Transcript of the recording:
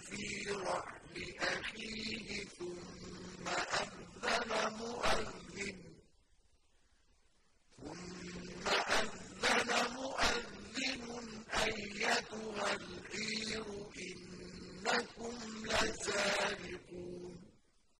في رحم أخيه ثم أذن مؤذن. ثم أذن مؤذن أيتها العير إنكم لسارقون.